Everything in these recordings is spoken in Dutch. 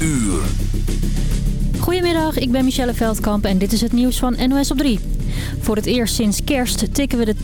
uur. Goedemiddag, ik ben Michelle Veldkamp en dit is het nieuws van NOS op 3. Voor het eerst sinds kerst tikken we de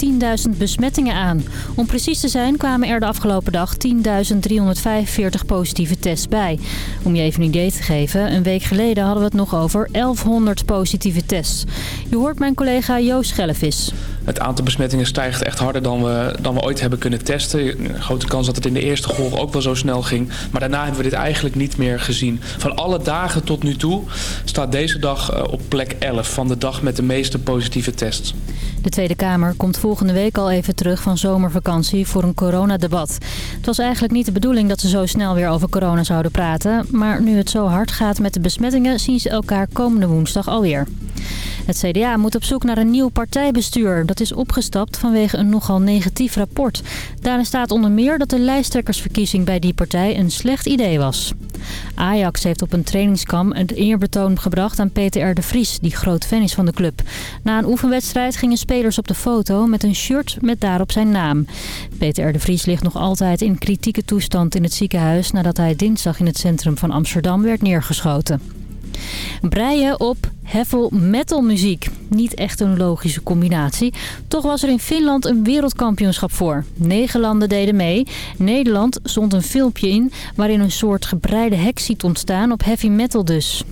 10.000 besmettingen aan. Om precies te zijn kwamen er de afgelopen dag 10.345 positieve tests bij. Om je even een idee te geven, een week geleden hadden we het nog over 1100 positieve tests. Je hoort mijn collega Joost Schellevis. Het aantal besmettingen stijgt echt harder dan we, dan we ooit hebben kunnen testen. Een grote kans dat het in de eerste golf ook wel zo snel ging. Maar daarna hebben we dit eigenlijk niet meer gezien. Van alle dagen tot nu toe staat deze dag eh, op plek 11 van de dag met de meeste positieve tests. De Tweede Kamer komt volgende week al even terug van zomervakantie voor een coronadebat. Het was eigenlijk niet de bedoeling dat ze zo snel weer over corona zouden praten. Maar nu het zo hard gaat met de besmettingen zien ze elkaar komende woensdag alweer. Het CDA moet op zoek naar een nieuw partijbestuur. Dat is opgestapt vanwege een nogal negatief rapport. Daarin staat onder meer dat de lijsttrekkersverkiezing bij die partij een slecht idee was. Ajax heeft op een trainingskamp een eerbetoon gebracht aan Peter R. de Vries, die groot fan is van de club. Na een oefenwedstrijd gingen spelers op de foto met een shirt met daarop zijn naam. Peter R. de Vries ligt nog altijd in kritieke toestand in het ziekenhuis... nadat hij dinsdag in het centrum van Amsterdam werd neergeschoten. Breien op heavy metal muziek. Niet echt een logische combinatie. Toch was er in Finland een wereldkampioenschap voor. Negen landen deden mee. Nederland zond een filmpje in waarin een soort gebreide hek ziet ontstaan op heavy metal dus.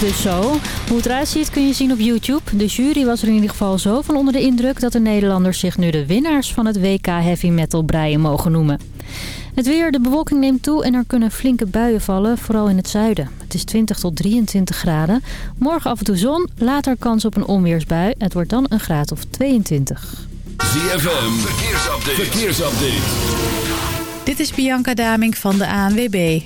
Dus zo. Hoe het eruit ziet kun je zien op YouTube. De jury was er in ieder geval zo van onder de indruk dat de Nederlanders zich nu de winnaars van het WK Heavy Metal breien mogen noemen. Het weer, de bewolking neemt toe en er kunnen flinke buien vallen, vooral in het zuiden. Het is 20 tot 23 graden. Morgen af en toe zon, later kans op een onweersbui. Het wordt dan een graad of 22. ZFM, verkeersupdate. verkeersupdate. Dit is Bianca Daming van de ANWB.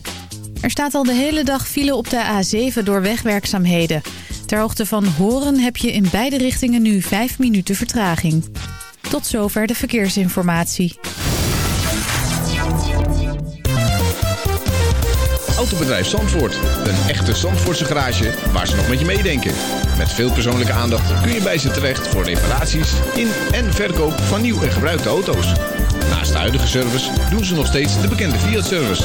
Er staat al de hele dag file op de A7 door wegwerkzaamheden. Ter hoogte van Horen heb je in beide richtingen nu 5 minuten vertraging. Tot zover de verkeersinformatie. Autobedrijf Zandvoort. Een echte Zandvoortse garage waar ze nog met je meedenken. Met veel persoonlijke aandacht kun je bij ze terecht voor reparaties in en verkoop van nieuw en gebruikte auto's. Naast de huidige service doen ze nog steeds de bekende Fiat-service.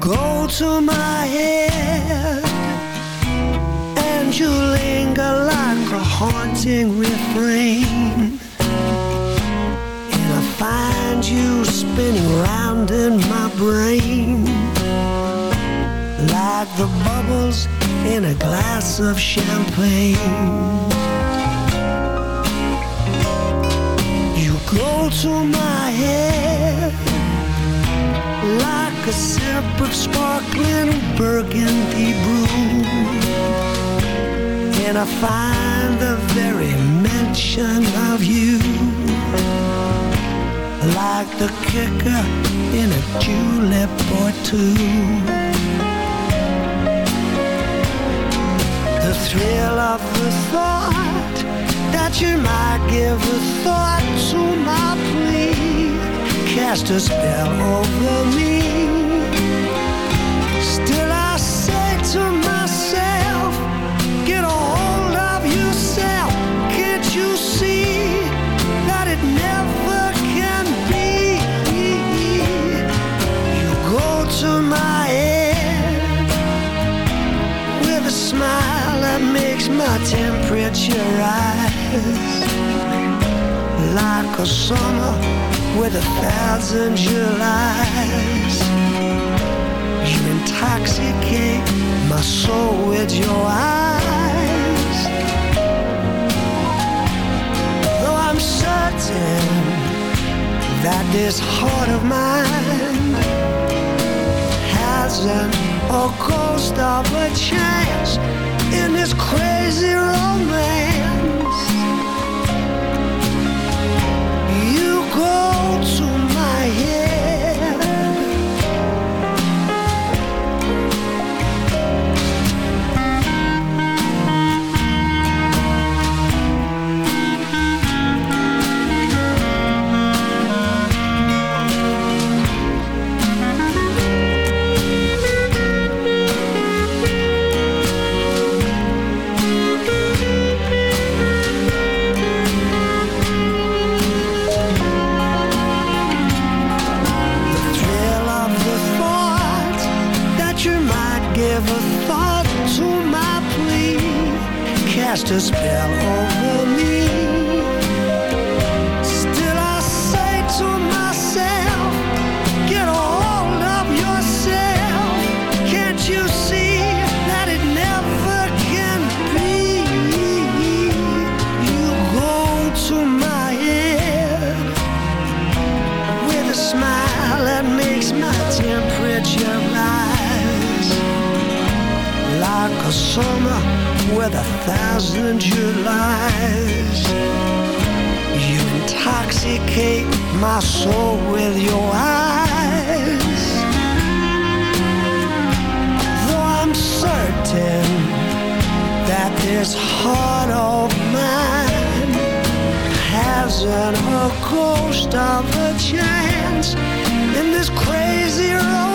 Go to my head and you linger like a haunting refrain. And I find you spinning round in my brain like the bubbles in a glass of champagne. You go to my head a sip of sparkling burgundy brew. And I find the very mention of you like the kicker in a julep or two. The thrill of the thought that you might give a thought to my plea cast a spell over me. Temperature rise like a summer with a thousand Julys. You intoxicate my soul with your eyes. Though I'm certain that this heart of mine hasn't a ghost of a chance in this crazy romance. give a thought to my plea. Cast a spell over me. With a thousand Julys. You intoxicate my soul with your eyes. Though I'm certain that this heart of mine hasn't a ghost of a chance in this crazy romance.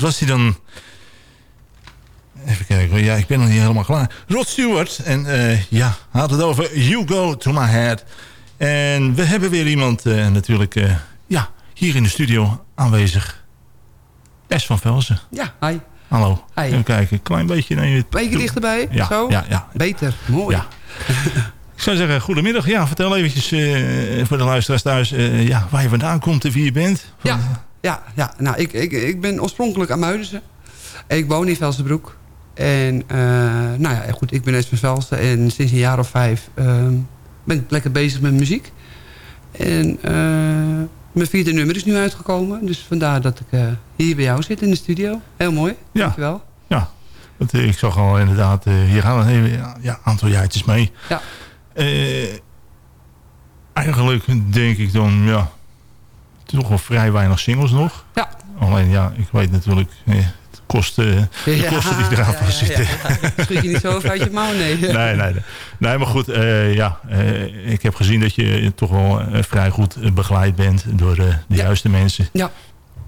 Was hij dan. Even kijken, ja, ik ben nog niet helemaal klaar. Rod Stewart, en eh, ja, had het over You Go To My Head. En we hebben weer iemand eh, natuurlijk, eh, ja, hier in de studio aanwezig. S van Velzen. Ja, hi. Hallo. Hi. Even kijken, een klein beetje naar je... Beetje dichterbij, Ja, zo? ja, ja. Beter, mooi. Ja. Ik zou zeggen, goedemiddag. Ja, vertel eventjes voor de luisteraars thuis ja, waar je vandaan komt en wie je bent. Ja, ja, ja. Nou, ik, ik, ik ben oorspronkelijk aan Muidense. En ik woon in Velsenbroek. En eh, nou ja, goed, ik ben eens van Velsen. En sinds een jaar of vijf ehm, ben ik lekker bezig met muziek. En eh, mijn vierde nummer is nu uitgekomen. Dus vandaar dat ik eh, hier bij jou zit in de studio. Heel mooi, Ja. dankjewel. Ja, want, ik zag al inderdaad, hier gaan we een ja, aantal jaartjes mee. Ja. Eigenlijk denk ik dan, ja, toch wel vrij weinig singles nog. Ja. Alleen ja, ik weet natuurlijk, het eh, de kosten die eraan zitten. Schiet je niet zo over uit je mouw, nee. Nee, nee, nee. nee, maar goed, eh, ja, eh, ik heb gezien dat je toch wel vrij goed begeleid bent door de Ja. juiste mensen. Ja,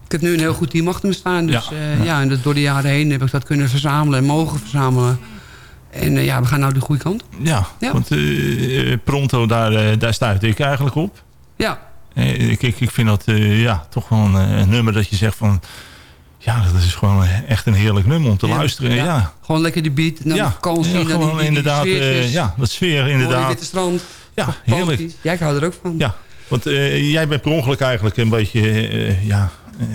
ik heb nu een heel goed team achter me staan. Dus Ja, ja, ja. ja. en dat door de jaren heen heb ik dat kunnen verzamelen en mogen verzamelen. En ja, we gaan nou de goede kant. Ja, Ja. want Pronto, daar, eh, daar stuitte ik eigenlijk op. Ja, Ik, ik, ik vind dat eh, ja, toch wel een, eh, een nummer dat je zegt van... Ja, dat is gewoon eh, echt een heerlijk nummer om te Ja, luisteren. Ja, gewoon lekker de beat. En dan ja, de vakantie. ja, gewoon die, die, inderdaad. Die eh, ja, dat sfeer inderdaad. witte strand. Ja, heerlijk. Ja, ik hou er ook van. Ja, want eh, jij bent per ongeluk eigenlijk een beetje eh, ja, eh,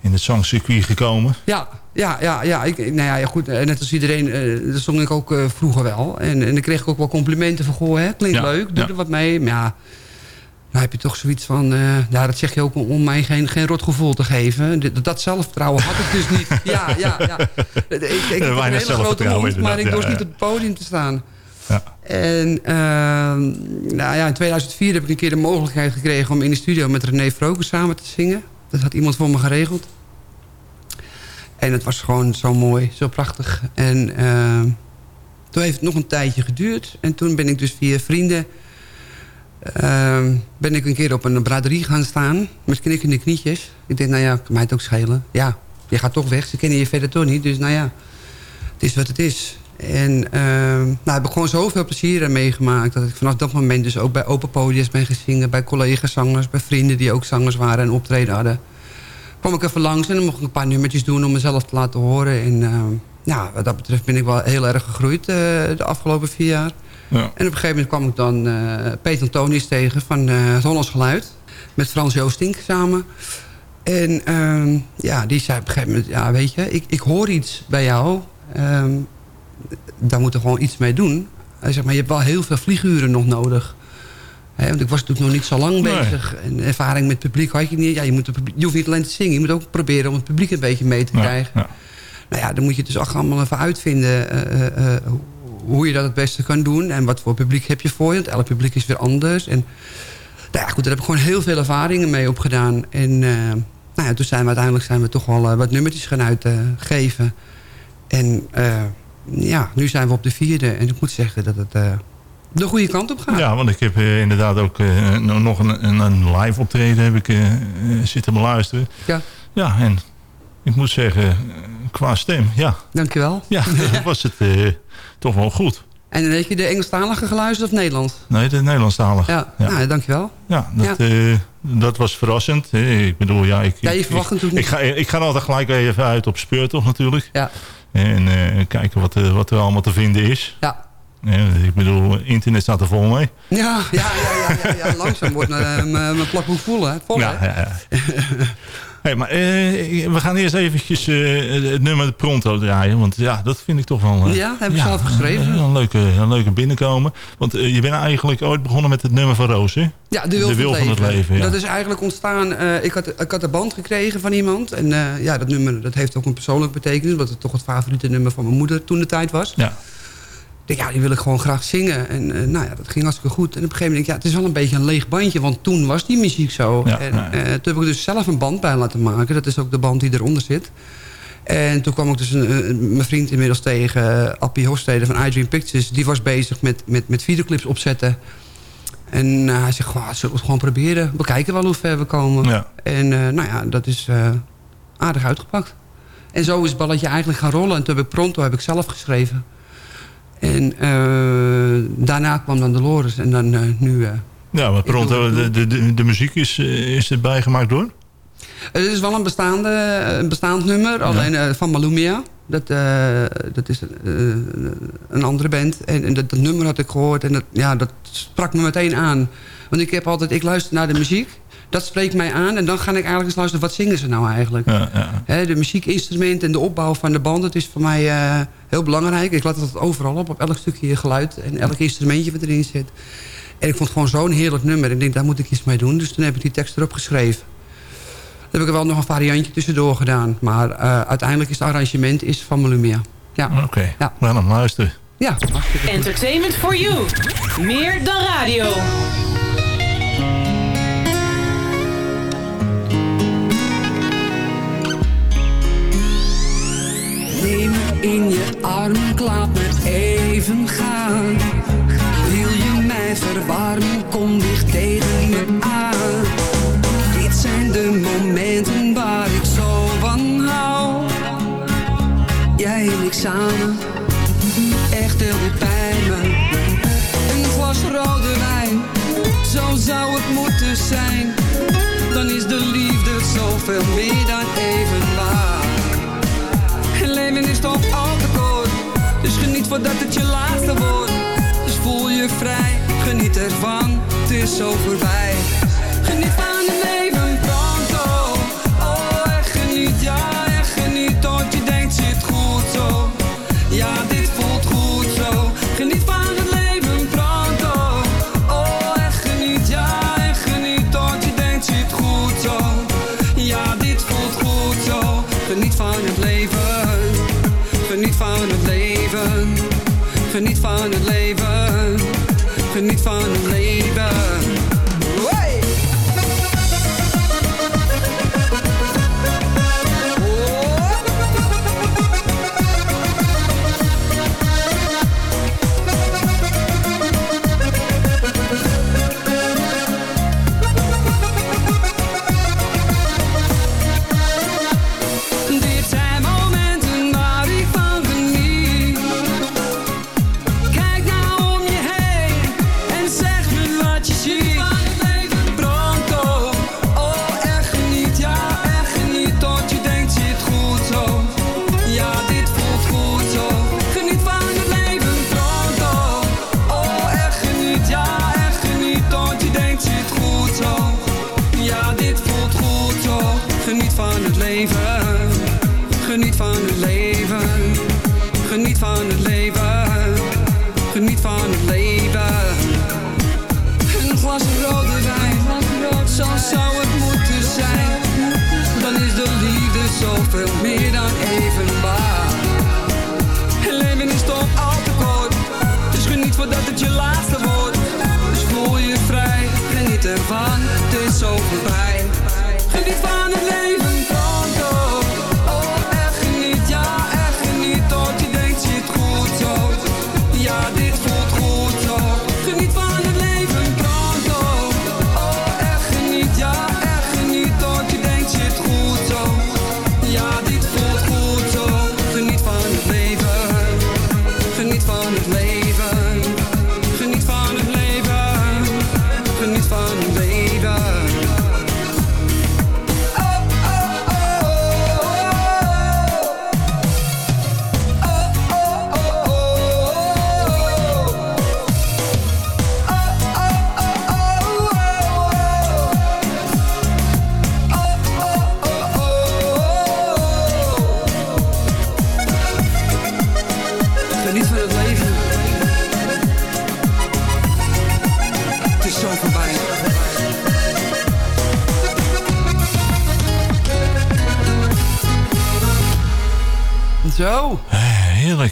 in het zangcircuit gekomen. Ja, ja, ja, ja. Ik, nou ja, goed, eh, net als iedereen, eh, dat zong ik ook eh, vroeger wel. En, en dan kreeg ik ook wel complimenten van, goh, hè, klinkt leuk, doe er wat mee. Maar ja, dan heb je toch zoiets van, ja, dat zeg je ook om, mij geen, geen rot gevoel te geven. Dat, dat zelfvertrouwen had ik dus niet. Ja, ja, ja. Ik, ik, een hele grote mond, maar ik dorst ja, niet op het podium te staan. Ja. En ehm, nou ja, in 2004 heb ik een keer de mogelijkheid gekregen... om in de studio met René Vroken samen te zingen. Dat had iemand voor me geregeld. En het was gewoon zo mooi, zo prachtig. En ehm, toen heeft het nog een tijdje geduurd. En toen ben ik dus via vrienden... ehm, ben ik een keer op een braderie gaan staan. Met knikkende knietjes. Ik denk, nou ja, kan mij het ook schelen. Ja, je gaat toch weg. Ze kennen je verder toch niet. Dus nou ja, het is wat het is. En ehm, nou, heb ik gewoon zoveel plezier aan meegemaakt... dat ik vanaf dat moment dus ook bij open podiums ben gezingen... bij collega-zangers, bij vrienden die ook zangers waren en optreden hadden. kwam ik even langs en dan mocht ik een paar nummertjes doen... om mezelf te laten horen. En ja, wat dat betreft ben ik wel heel erg gegroeid eh, de afgelopen vier jaar. En op een gegeven moment kwam ik dan eh, Peter Antonius tegen van het Hollands Geluid. Met Frans Joostink samen. En ehm, ja, die zei op een gegeven moment... Ja, weet je, ik, ik hoor iets bij jou. Ehm, daar moeten we gewoon iets mee doen. Hij zegt, maar je hebt wel heel veel vlieguren nog nodig. Want ik was natuurlijk nog niet zo lang Nee. bezig. En ervaring met het publiek had je niet. Ja, je, moet het publiek- je hoeft niet alleen te zingen. Je moet ook proberen om het publiek een beetje mee te krijgen. ja. Nou ja, dan moet je dus ook allemaal even uitvinden... eh, hoe je dat het beste kan doen. En wat voor publiek heb je voor je. Want elk publiek is weer anders. En Nou ja, goed, daar heb ik gewoon heel veel ervaringen mee opgedaan. En nou ja, toen zijn we uiteindelijk zijn we toch wel wat nummertjes gaan uitgeven. en ja, nu zijn we op de vierde. En ik moet zeggen dat het de goede kant op gaat. Ja, want ik heb uh, inderdaad ook uh, nog een, een, een, live optreden heb ik, uh, zitten beluisteren. Ja. Ja, en ik moet zeggen, qua stem, ja. Dankjewel. Ja, was het toch wel goed. En dan heb je de Engelstalige geluisterd of Nederlands? Nee, de Nederlandstalige. Ja, ja. Nou, dankjewel. Ja, dat, ja. dat was verrassend. Ik bedoel, ja, ik, ja, je verwacht ik, natuurlijk niet. Ik ga, ik ga altijd gelijk even uit op speurtocht natuurlijk. Ja. En kijken wat, wat er allemaal te vinden is. Ja. Ik bedoel, internet staat er vol mee. Ja, ja, ja, ja, ja, langzaam wordt mijn plakboek vol, hè? Vol, ja, ja, ja. hey, maar eh, we gaan eerst eventjes uh, het nummer Pronto draaien. Want ja, dat vind ik toch wel... Uh, ja, heb ik zelf geschreven. een, leuke, een leuke binnenkomen. Want je bent eigenlijk ooit begonnen met het nummer van Roos, hè? Ja, De Wil, de wil van, het Leven. ja. Dat is eigenlijk ontstaan... ik, had, ik had een band gekregen van iemand. En ja, dat nummer dat heeft ook een persoonlijke betekenis. Omdat het toch het favoriete nummer van mijn moeder toen de tijd was. Ja ja, die wil ik gewoon graag zingen. En uh, nou ja, dat ging hartstikke goed. En op een gegeven moment, ja, het is wel een beetje een leeg bandje. Want toen was die muziek zo. Ja, en uh, toen heb ik dus zelf een band bij laten maken. Dat is ook de band die eronder zit. En toen kwam ik dus een, mijn vriend inmiddels tegen, Appie Hofstede van iDream Pictures. Die was bezig met, met, met videoclips opzetten. En uh, hij zegt, zullen we het gewoon proberen? We kijken wel hoe ver we komen. Ja. En nou ja, dat is aardig uitgepakt. En zo is het balletje eigenlijk gaan rollen. En toen heb ik Pronto heb ik zelf geschreven. En uh, daarna kwam dan Dolores en dan uh, nu... Uh, ja, maar Pronto, de, de, de, muziek is, is erbij gemaakt door? Het is wel een, bestaande, een bestaand nummer, alleen van Malumia. Dat, dat is een andere band. En, en dat, dat, nummer had ik gehoord en dat, ja, dat sprak me meteen aan. Want ik heb altijd, ik luister naar de muziek dat spreekt mij aan. En dan ga ik eigenlijk eens luisteren, wat zingen ze nou eigenlijk? Ja, ja. de muziekinstrument en de opbouw van de band, dat is voor mij uh, heel belangrijk. Ik laat het overal op, op elk stukje geluid en elk instrumentje wat erin zit. En ik vond het gewoon zo'n heerlijk nummer. Ik denk, daar moet ik iets mee doen. Dus toen heb ik die tekst erop geschreven. Dan heb ik er wel nog een variantje tussendoor gedaan. Maar uh, uiteindelijk is het arrangement is van Melumia. Ja. Oké, okay. ja. we gaan hem luisteren. Ja. Entertainment for you. Meer dan radio. Het moeten zijn. Dan is de liefde zoveel meer dan even waar. Leven is toch al te kort Dus geniet voordat het je laatste wordt. Dus voel je vrij, geniet ervan, het is zo voorbij. Geniet van het leven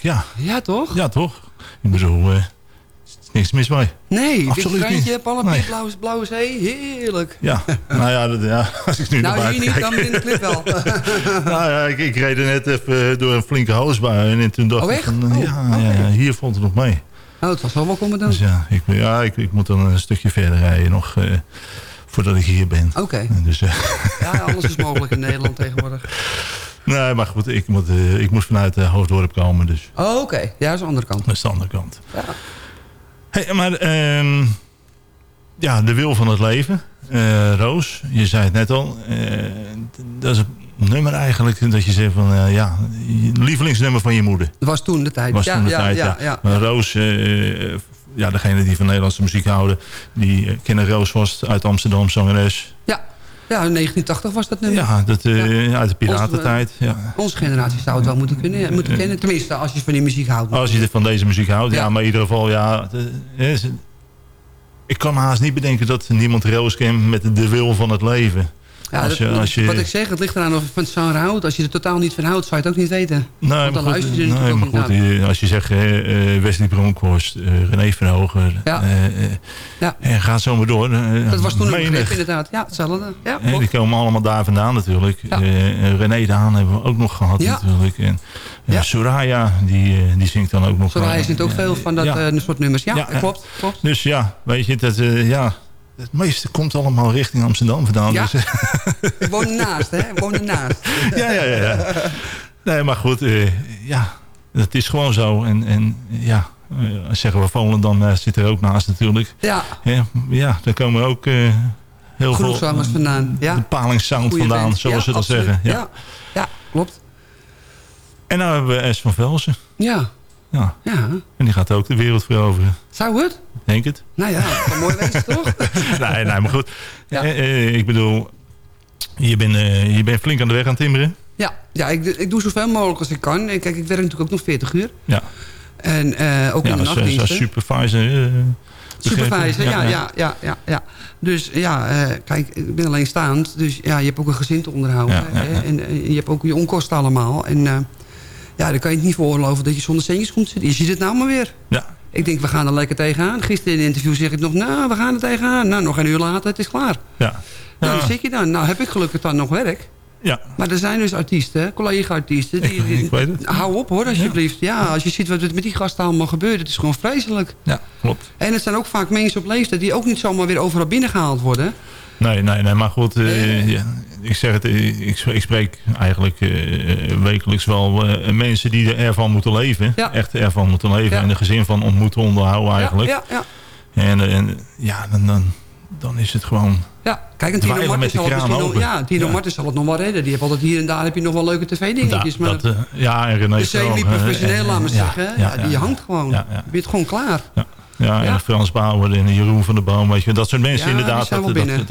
ja. Ja, toch? Ja, toch? Ik eh, er is niks mis mee. Nee, Absoluut dit niet. je hebt alle Nee. blauwe, blauwe zee. Heerlijk. Ja, nou ja, dat, ja, als ik nu naar Nou, hier niet, kijk. dan in de clip wel. nou ja, ik, ik reed er net even eh, door een flinke hoosbui. En toen dacht Oh, ik van, Oh, ja, ja, hier vond het nog mee. Oh, het was wel wel komen doen. Dus ja, ik, ja ik, ik moet dan een stukje verder rijden nog, eh, voordat ik hier ben. Oké. Dus, eh, Ja, alles is mogelijk in Nederland tegenwoordig. Nee, maar goed, ik, moet, eh, ik moest vanuit uh, Hoofddorp komen, dus Oh, oké. Ja, dat is de andere kant. dat is de andere kant. Ja. Hey, maar ehm, ja, de wil van het leven. Eh, Roos, je zei het net al. dat is een nummer eigenlijk dat je zegt van... ja, lievelingsnummer van je moeder. Dat was toen de tijd. Was ja, toen de ja, tijd, ja. Maar Roos, ja, degene die van Nederlandse muziek houden... die kennen Roos vast uit Amsterdam, zangeres. Ja. Ja, in 1980 was dat nummer. Ja, dat, eh, uit de piratentijd. Ja. Onze generatie zou het wel moeten, kunnen, moeten kennen. Tenminste, als je van die muziek houdt. Als je van deze muziek houdt, ja, Ja. maar in ieder geval, ja... ik kan me haast niet bedenken dat niemand kent met de wil van het leven. Ja, als dat- je- als je- Wat ik zeg, het ligt eraan of je van het genre houdt. Als je er totaal niet van houdt, zou je het ook niet weten. Nee, Want dan maar luister je er nee, maar goed, eh, als je zegt eh, Wesley Bronkhorst, eh, René Verhoger... Ja. Ja. en ga zo maar door. Dat was toen een begrip inderdaad. Ja, hetzelfde. Ja, klopt. die komen allemaal daar vandaan natuurlijk. Ja. René Daan hebben we ook nog gehad Ja. natuurlijk. En Ja. Soraya, die, die zingt dan ook nog. Soraya zingt ook veel van dat soort nummers. Ja, klopt. klopt. Dus ja, weet je, dat, ja, het meeste komt allemaal richting Amsterdam vandaan. Ja. Dus, eh, Ik woon ernaast, hè. Ik woon ernaast. ja, ja, ja, ja. Nee, maar goed, eh, ja, het is gewoon zo. En, en ja, eh, zeggen we Volendam dan zit er ook naast natuurlijk. Ja, Ja, ja daar komen ook eh, heel veel zangers vandaan. Ja. de palingsound Goeie vandaan, zoals Ja, ze dat absoluut. zeggen. Ja. Ja. ja, klopt. En nou hebben we S van Velsen. Ja, Ja, ja. en die gaat ook de wereld veroveren. Zou het? Denk het? Nou ja, kan mooi wezen, toch? nee, nee, maar goed. Ja. Eh, eh, ik bedoel, je bent, eh, je bent flink aan de weg aan het timmeren. Ja, ja ik, ik doe zoveel mogelijk als ik kan. En kijk, ik werk natuurlijk ook nog 40 uur. Ja, En eh, ook ja in de als, als nachtdiensten. supervisor. eh. Supervisor, ja, ja, ja, ja, ja. Dus ja, eh, kijk, ik ben alleenstaand. Dus ja, je hebt ook een gezin te onderhouden. En eh, je hebt ook je onkosten allemaal. En eh, ja, dan kan je het niet veroorloven dat je zonder centjes komt zitten. Je ziet het nou maar weer. Ja, Ik denk, we gaan er lekker tegenaan. Gisteren in een interview zeg ik nog, nou, we gaan er tegenaan. Nou, nog een uur later, het is klaar. ja. Nou, Ja. dan zit je dan. Nou, heb ik gelukkig dan nog werk. Ja, Maar er zijn dus artiesten, collega-artiesten... Die- ik weet het. Hou op hoor, alsjeblieft. Ja. als je ziet wat er met die gasten allemaal gebeurt... het is gewoon vreselijk. ja, klopt. En het zijn ook vaak mensen op leeftijd... die ook niet zomaar weer overal binnengehaald worden. Nee, nee, nee, maar goed, eh, ja, ik zeg het, eh, ik, ik spreek eigenlijk eh, wekelijks wel eh, mensen die er ervan moeten leven. Ja. Echt ervan moeten leven en een gezin van ont- moeten onderhouden eigenlijk. Ja, ja, En, en ja, dan, dan, dan is het gewoon... ja. Kijk, en Tino Martens zal, het nog, ja, Tino Ja. Martens zal het nog wel redden. Die heeft altijd hier en daar heb je nog wel leuke tv-dingetjes. Da- maar dat, eh, ja, en René de Vroger, semi-professioneel, eh, laat ja, zeggen. ja, die hangt gewoon. Je bent gewoon klaar. Ja, ja, en Frans Bauer en Jeroen van der Boom, weet je, dat soort mensen inderdaad, dat,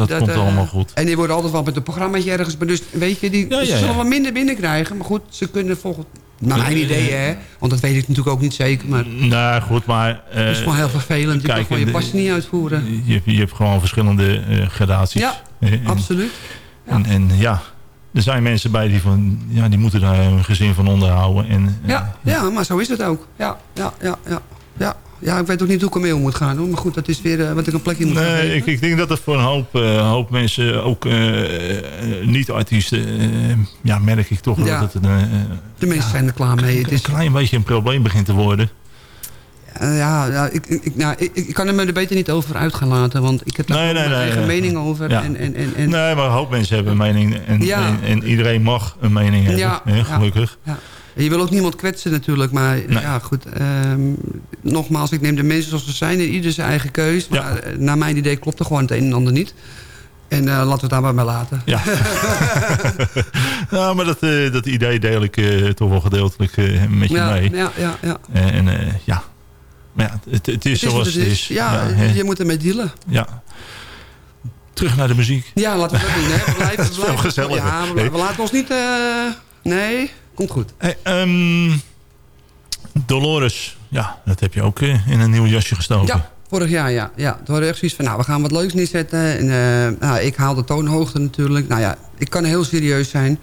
dat, komt eh, allemaal goed. En die worden altijd wel met een programmaatje ergens. Dus weet je, die zullen wel minder binnenkrijgen. Maar goed, ze kunnen volgens... Naar mijn idee, hè. Want dat weet ik natuurlijk ook niet zeker. Maar het Nou goed, maar... eh, is gewoon heel vervelend. Je kijk, kan gewoon je passie niet uitvoeren. je, je hebt gewoon verschillende eh, gradaties. Ja, Eh, en- Absoluut. En, en ja, er zijn mensen bij die, van, ja, die moeten daar hun gezin van onderhouden. En, eh, Ja, ja, maar zo is het ook. Ja, ja, ja, ja. Ja, ja ik weet ook niet hoe ik ermee om moet gaan. Hoor. Maar goed, dat is weer eh, wat ik een plekje moet Nee, ik, ik denk dat het voor een hoop, eh, hoop mensen, ook eh, niet-artiesten, ja, merk ik toch wel Ja. dat het een, De mensen zijn er klaar mee. Het een is, klein beetje een probleem begint te worden. ja, ja, ik, ik, nou, ik, ik kan er me er beter niet over uit gaan laten. Want ik heb daar Nee, nee, mijn nee, eigen mening over. En, en, en, en, Nee, maar een hoop mensen hebben een mening. En, Ja. en, en iedereen mag een mening hebben, Ja, hè, ja. gelukkig. Ja. Je wil ook niemand kwetsen natuurlijk, maar Nee. ja goed. ehm, nogmaals, ik neem de mensen zoals ze zijn. en Ieder zijn eigen keus. Maar eh, naar mijn idee klopt er gewoon het een en ander niet. En eh, laten we het daarbij maar laten. Ja. nou, maar dat, eh, dat idee deel ik toch wel gedeeltelijk met je ja, mee. ja, ja, ja. En, ja. Maar ja, het, het is Het zoals het is. Ja, je moet ermee dealen. ja. Terug naar de muziek. Ja, laten we dat doen. Hè. We blijven, we blijven- gezelliger. Ja, we, we laten ons niet... nee, komt goed. Hey, ehm, Dolores, ja, dat heb je ook eh, in een nieuw jasje gestoken. Ja, vorig jaar, ja. ja. Toen hadden we echt zoiets van, nou, we gaan wat leuks neerzetten. En, eh, nou, ik haal de toonhoogte natuurlijk. Nou ja, ik kan heel serieus zijn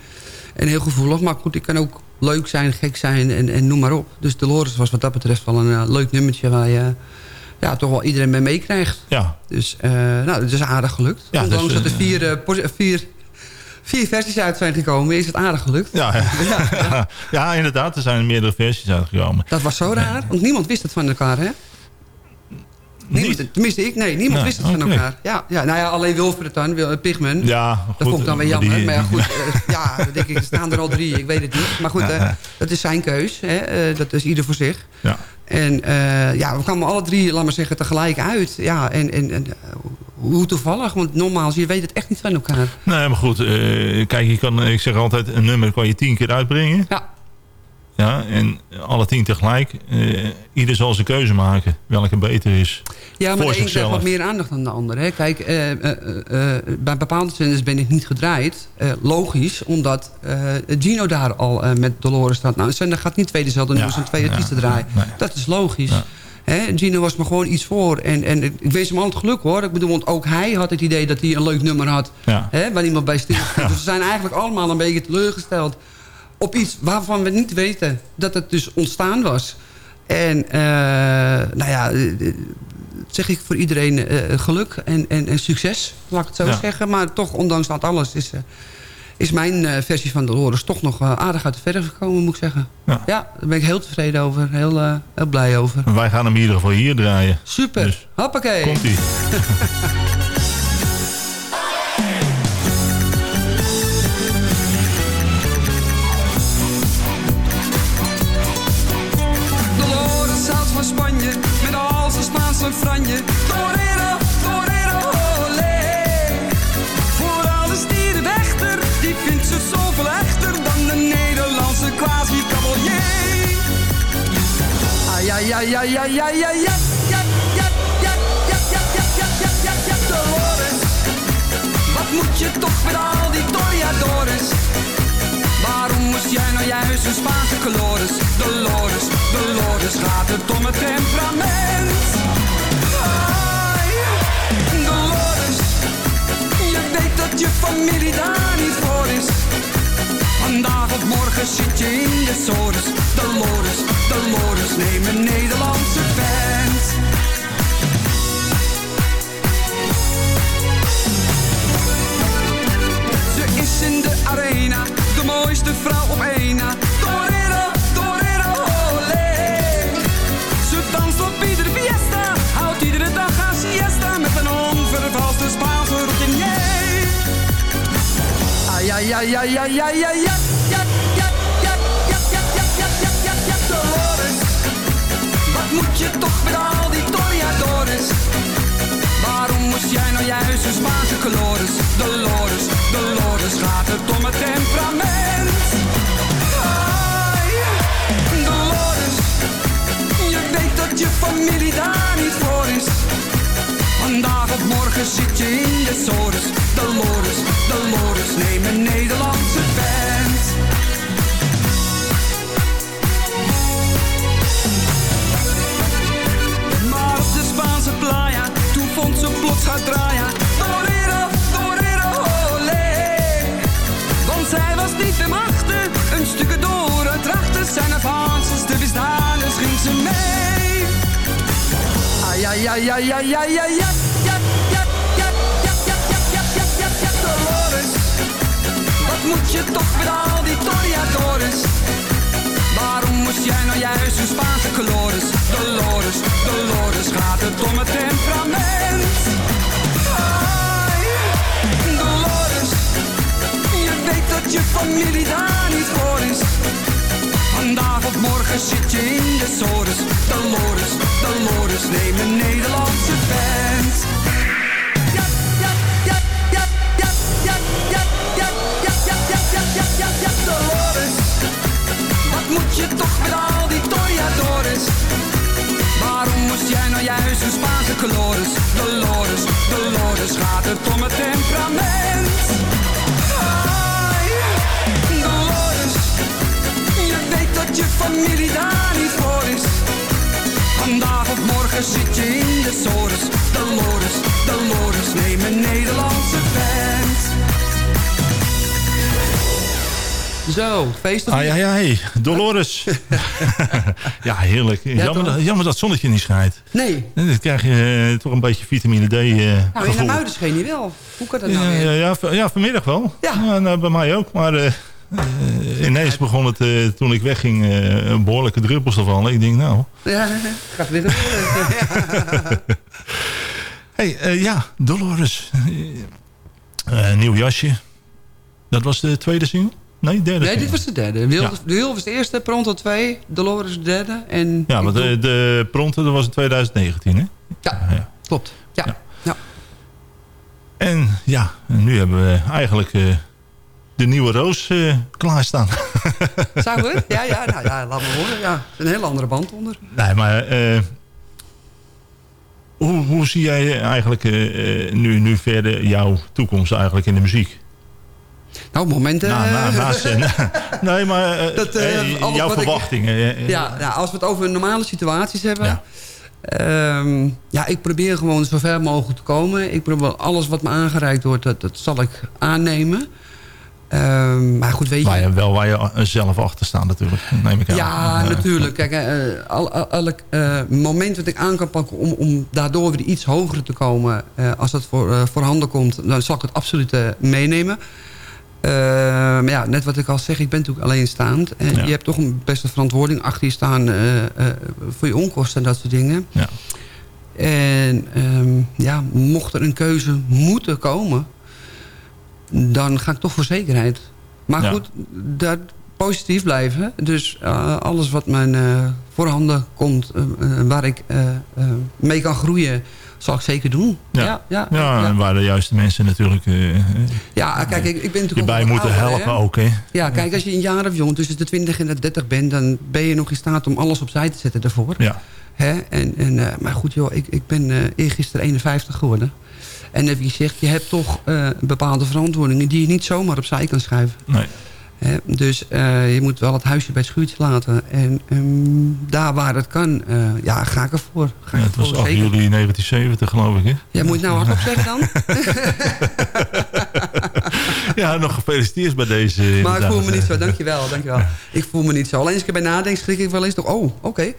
en heel gevoelig. Maar goed, ik kan ook leuk zijn, gek zijn en, en noem maar op. Dus Dolores was wat dat betreft wel een eh, leuk nummertje... waar je ja, toch wel iedereen mee meekrijgt. Ja. Dus eh, nou, het is aardig gelukt. Ja, Ondanks dus, dat er vier, vier, vier versies uit zijn gekomen... is het aardig gelukt. Ja, ja. ja, inderdaad. Er zijn meerdere versies uitgekomen. Dat was zo raar, want niemand wist het van elkaar, hè? Niemand, tenminste, ik, nee, niemand wist het van elkaar. Ja, ja, nou ja, alleen Wilfred dan, Wil- Pigman. Ja, goed. Dat vond ik dan weer jammer. die- maar ja, goed, eh, ja, dan denk ik, er staan er al drie. Ik weet het niet. Maar goed, Ja, eh, dat is zijn keus. Hè, eh, dat is ieder voor zich. Ja. En eh, ja, we kwamen alle drie, laat maar zeggen, tegelijk uit. Ja, en, en, en eh, hoe toevallig, want normaal, je weet het echt niet van elkaar. Nee, maar goed. eh, kijk, je kan, ik zeg altijd, een nummer kan je tien keer uitbrengen. Ja. Ja, en alle tien tegelijk. eh, ieder zal zijn keuze maken. Welke beter is. Ja, maar Voor de een krijgt wat meer aandacht dan de ander. Hè. Kijk, eh, eh, bij bepaalde zenders ben ik niet gedraaid. Logisch, omdat Gino daar al met Dolores staat. Nou, een zender gaat niet twee dezelfde nummers en twee ja, artiesten draaien. nee. Dat is logisch. Ja. Gino was me gewoon iets voor. En, en ik wees hem altijd geluk hoor. Ik bedoel, want ook hij had het idee dat hij een leuk nummer had. Ja. Hè, waar iemand bij stil. Dus we zijn eigenlijk allemaal een beetje teleurgesteld. Op iets waarvan we niet weten dat het dus ontstaan was. En eh, nou ja, eh, zeg ik voor iedereen eh, geluk en, en, en succes. Laat ik het zo Ja. zeggen. Maar toch, ondanks dat alles, is, eh, is mijn eh, versie van Dolores toch nog eh, aardig uit de verf gekomen, moet ik zeggen. Ja. daar ben ik heel tevreden over. Heel, eh, heel blij over. Wij gaan hem in ieder geval hier draaien. Super. Dus. Hoppakee. Komt-ie. een franje. Torero, torero, olé. Voor alle de echter, die vindt ze zoveel echter dan de Nederlandse quasi cavalier. Ai, ai, ai, ai, ai, ai, ai, ai. Moet je toch met al die ja Waarom moest jij nou juist een Spaanse ja Dolores, Dolores, gaat het om het temperament? Dat je familie daar niet voor is. Vandaag of morgen zit je in de sores. Dolores, Dolores, neem een Nederlandse vent. Ai, ja, ja, ja, ja, ja, ja, ja, ja, ja, ja, ja, Dolores. Wat moet je toch met al die toreadores? Waarom moest jij nou juist een Spaanse colores? Dolores, Dolores, gaat het om het temperament? Ai, Dolores, je weet dat je familie daar niet voor is. Vandaag of morgen zit je in de sores. Dolores, Dolores, neem een Nederlandse vent. Maar op de Spaanse playa, toen vond ze plots gaat draaien. Torero, torero, olé. Want zij was niet de machten, een stukje door het rachten. Zijn avances te bestaan, dus ging ze mee. Ai, ai, ai, ai, ai, ai, ai, ja, Moet je toch met al die toreadores? Waarom moest jij nou juist een Spaanse colores? Dolores, Dolores, gaat het om het temperament? Ai, Dolores, je weet dat je familie daar niet voor is. Vandaag of morgen zit je in de sores. Dolores, Dolores, neem een Nederlandse vent. Ja, ja, ja, ja, ja, Dolores. Wat moet je toch met al die toreadores? Waarom moest jij nou juist een Spaanse colores? Dolores, Dolores, gaat het om het temperament? Ai, Dolores, je weet dat je familie daar niet voor is. Vandaag of morgen zit je in de sores. Dolores, Dolores, neem een Nederlandse vent. Zo, feest of niet? ai, ai. Dolores. ja, heerlijk. jammer, dat- jammer dat het zonnetje niet schijnt. Nee. En Dan krijg je eh, toch een beetje vitamine D eh Nou, in de muiden scheen hij wel. Hoe kan dat nou Ja, weer? ja, ja, ja, vanmiddag wel. Ja. nou, bij mij ook. Maar eh, ineens begon het, toen ik wegging, eh, een behoorlijke druppels te vallen. Ik denk, nou... Ja, gaat weer gebeuren. hey, ja, Dolores. Nieuw jasje. Dat was de tweede single? Nee, derde Nee, dit was de derde. Wil, Ja. De Wil was de eerste, Pronto 2, Dolores de derde. En Ja, doe- de, de Pronto, dat was in 2019, hè? Ja, ja. klopt. Ja. Ja. ja. En ja, nu hebben we eigenlijk eh, de nieuwe Roos eh, klaarstaan. Zou het? Ja, ja, nou ja, laat me horen. Ja, er is een hele andere band onder. Nee, maar eh, hoe, hoe zie jij eigenlijk nu, nu verder jouw toekomst eigenlijk in de muziek? Nou, momenten... Na, na, naast, eh, na- nee, maar eh, Dat, eh, eh, jouw ik- verwachtingen. Ja, nou, als we het over normale situaties hebben... Ja. Ehm, ja, ik probeer gewoon zo ver mogelijk te komen. Ik probeer alles wat me aangereikt wordt, dat, dat zal ik aannemen. Ehm, maar goed, weet je... Waar je wel waar je zelf achter staat natuurlijk, neem ik aan. Ja, natuurlijk. Kijk, al, al- elk moment dat ik aan kan pakken om, om daardoor weer iets hoger te komen... als dat voor, voorhanden komt, dan zal ik het absoluut meenemen. Eh, maar ja, net wat ik al zeg, ik ben natuurlijk alleenstaand. En Ja. je hebt toch een beste verantwoording achter je staan... eh, eh, voor je onkosten en dat soort dingen. Ja. En ehm, ja, mocht er een keuze moeten komen... dan ga ik toch voor zekerheid. Maar Ja. goed, dat positief blijven. Dus alles wat mijn voorhanden komt... waar ik mee kan groeien... zal ik zeker doen. Ja. ja, ja, en waar de juiste mensen natuurlijk eh, Ja, kijk, ik, ik ben natuurlijk je bij moeten ouder, helpen hè. ook. Hè? Ja, kijk, als je een jaar of jong tussen de 20 en de 30 bent... dan ben je nog in staat om alles opzij te zetten daarvoor. Ja. Hè? En, en, eh, maar goed, joh, ik, ik ben eh eergisteren 51 geworden. En heb je zegt, je hebt toch eh, bepaalde verantwoordingen... die je niet zomaar opzij kan schuiven. Nee. Dus eh, je moet wel het huisje bij het schuurtje laten. En ehm, daar waar het kan, eh, ja, ga ik ervoor. Ga Ja, ik het was ervoor, 8 zeker. juli 1970 geloof ik. Hè? Ja, moet je nou hardop zeggen dan? Ja, nog gefeliciteerd bij deze. Maar ik voel me niet zo, dankjewel, dankjewel. Ik voel me niet zo. Alleen als ik erbij nadenk, schrik ik wel eens toch, oh, oké.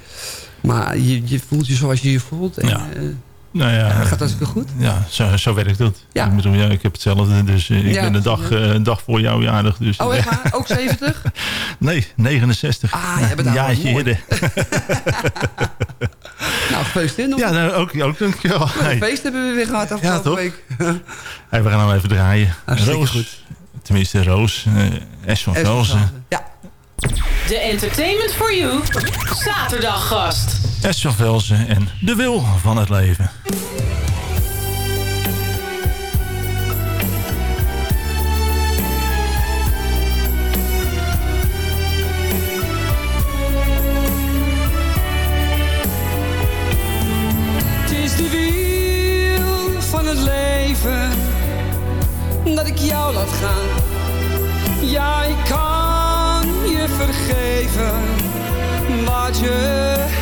Maar je, je voelt je zoals je je voelt. En, Ja. eh, Nou ja, ja, dat gaat hartstikke goed. Ja, zo, zo werkt het. Ja. Ik, bedoel, ja, ik heb hetzelfde, dus eh, ik Ja, ben een dag, eh, een dag voor jou jarig. Dus, Oh, echt waar? Ook 70? Nee, 69. Ah, bent een jaartje eerder. Nou, gefeliciteerd nog. Ja, nou, ook, ook dankjewel. Een Hey. feest hebben we weer gehad afgelopen toch? week. Hey, we gaan hem even draaien. Hartstikke Roos, goed. tenminste Roos, eh S van Velzen. Ja. De Entertainment for You zaterdaggast. Van Velzen en de wil van het leven. Het is de wiel van het leven dat ik jou laat gaan. Vergeven wat je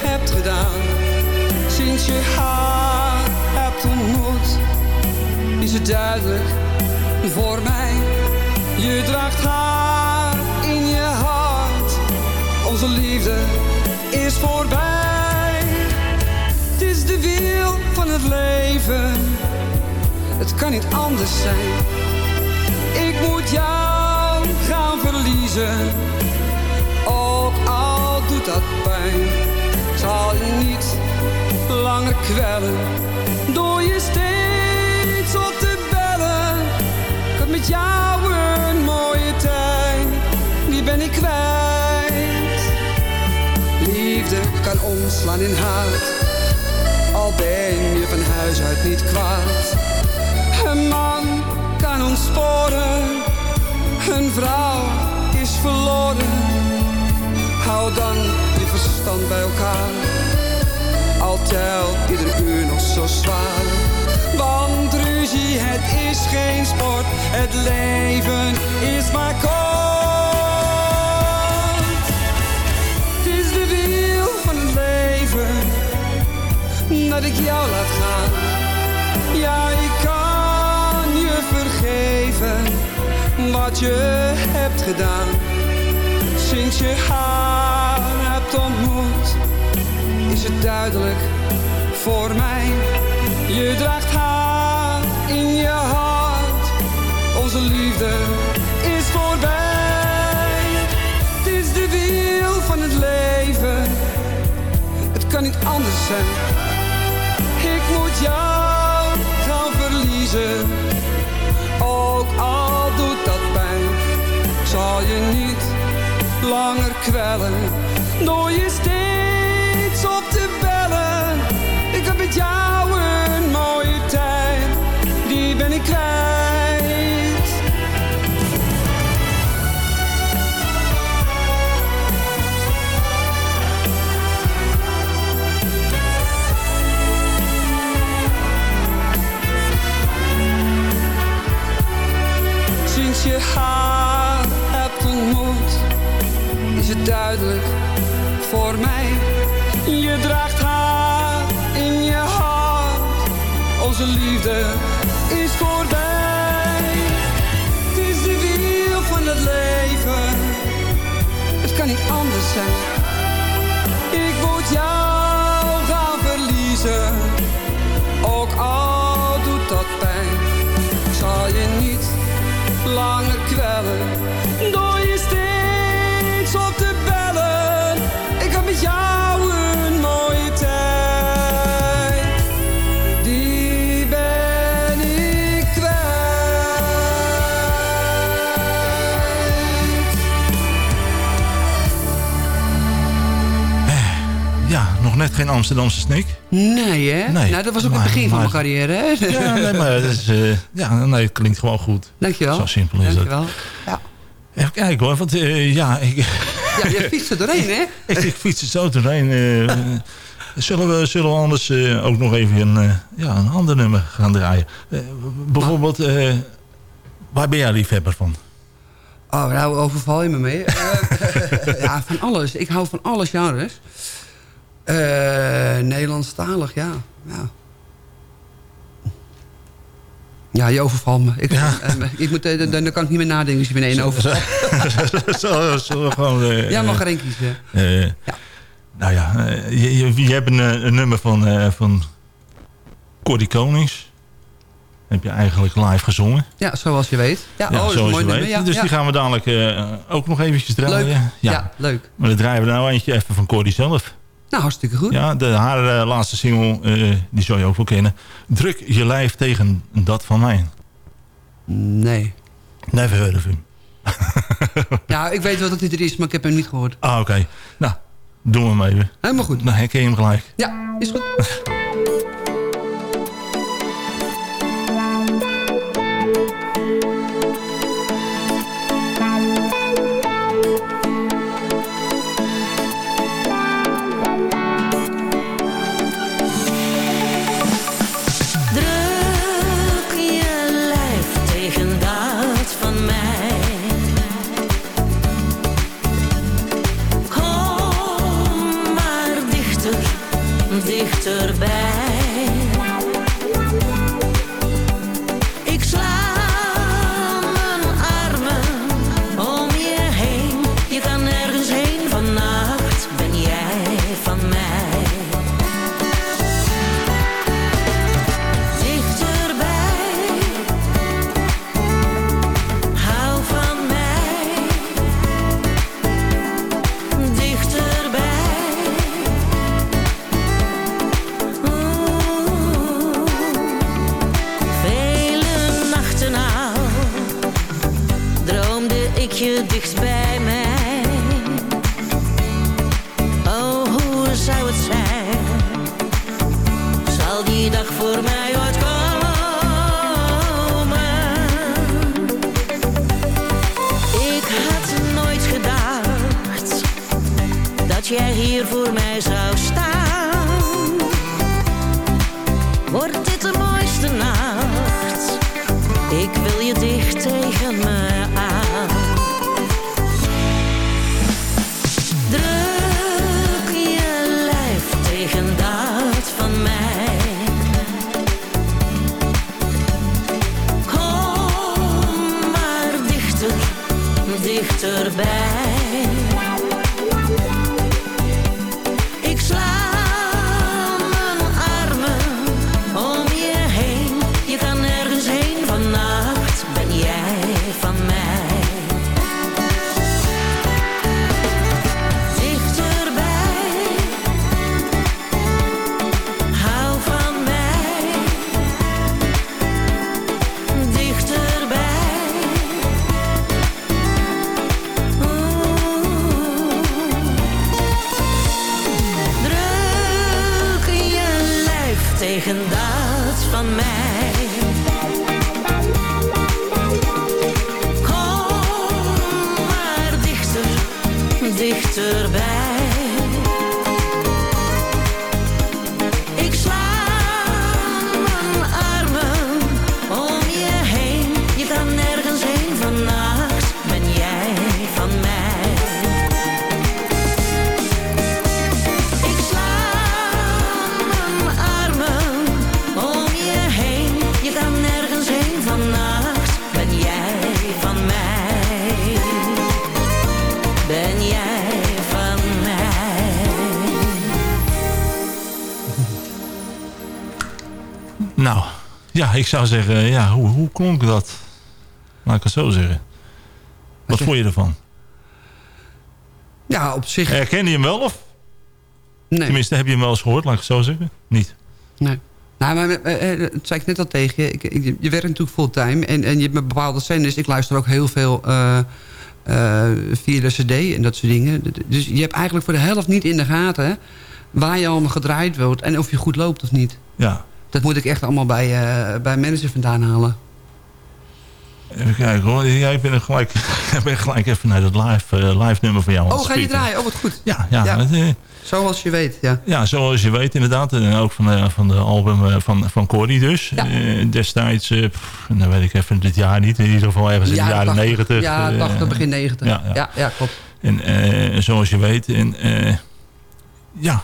hebt gedaan. Sinds je haar hebt ontmoet, is het duidelijk voor mij. Je draagt haar in je hart, onze liefde is voorbij. Het is de wiel van het leven. Het kan niet anders zijn. Ik moet jou gaan verliezen. Dat pijn. Zal je niet langer kwellen. Door je steeds op te bellen. Ik had met jou een mooie tijd. Die ben ik kwijt. Liefde kan omslaan in haat. Al ben je van huis uit niet kwaad. Een man kan ons sporen. Een vrouw is verloren. Hou dan je verstand bij elkaar. Al telt ieder uur nog zo zwaar. Want ruzie, het is geen sport. Het leven is maar kort. Het is de wiel van het leven dat ik jou laat gaan. Ja, ik kan je vergeven wat je hebt gedaan. Sinds je haar hebt ontmoet, is het duidelijk voor mij. Je draagt haar in je hart, onze liefde is voorbij. Het is de wiel van het leven, het kan niet anders zijn. Langer kwellen, door je steeds voor mij. Je draagt haar in je hart, onze liefde net geen Amsterdamse sneak. Nee, hè? Nee. Nou, dat was ook Maar- het begin van mijn carrière, hè? Ja, nee, maar het, is, eh, ja, nee, het klinkt gewoon goed. Dankjewel. Zo simpel is het. Dankjewel. Ja. Even kijken hoor, want eh, ja, ik, ja, je fietst er doorheen, hè? ik, ik fiets er zo doorheen. eh, zullen, we, zullen we anders ook nog even een, ja, een ander nummer gaan draaien? Bijvoorbeeld, waar ben jij liefhebber van? Oh, nou overval je me mee. Ja, van alles. Ik hou van alle genres. Eh Nederlandstalig, ja. ja. Ja, je overvalt me. Ik, Ja. eh, ik moet, eh, dan, dan kan ik niet meer nadenken als je beneden overvalt. Zullen we- zullen we gewoon... eh, Jij mag er één kiezen. eh, Nou ja, je, je, je hebt een, een nummer van, eh van Cordy Konings. Heb je eigenlijk live gezongen. Ja, zoals je weet. Ja, oh, dat is een zoals mooi je nummer. weet. Ja, dus ja. die gaan we dadelijk ook nog eventjes draaien. Leuk. Ja. leuk. Maar dan draaien we nou eentje even van Cordy zelf. Nou, hartstikke goed. Ja, de, haar eh, laatste single, eh, die zou je ook wel kennen. Druk je lijf tegen dat van mij. Nee. Never heard of him. Ja, ik weet wel dat hij er is, maar ik heb hem niet gehoord. Ah, oké. Nou, doen we hem even. Helemaal goed. Dan herken je hem gelijk. Ja, is goed. ik zou zeggen, ja, hoe, hoe klonk dat? Laat ik het zo zeggen. Wat vond je ervan? Ja, op zich... Herkende je hem wel of? Nee. Tenminste, heb je hem wel eens gehoord, laat ik het zo zeggen? Niet. Nee. Nou, maar eh, eh, dat zei ik net al tegen je. Ik, ik- je werkt natuurlijk fulltime en, en je hebt met bepaalde zenders. Ik luister ook heel veel eh, eh, via de cd en dat soort dingen. Dus je hebt eigenlijk voor de helft niet in de gaten... waar je allemaal gedraaid wordt en of je goed loopt of niet. Ja. Dat moet ik echt allemaal bij, eh bij manager vandaan halen. Even kijken hoor. Jij bent er gelijk, ik ben gelijk even naar dat live, eh, live nummer van jou Oh, ga je draaien? Oh, wat goed. Ja, ja. Ja. het, eh, Zoals je weet, ja. ja, zoals je weet inderdaad. En ook van, de van de album van, van Corrie dus. Ja. Destijds, pff, dan weet ik even dit jaar niet. In ieder geval ergens in de jaren 80. negentig. Ja, eh, 80, begin 90. ja, Ja, klopt. En zoals je weet. En, ja,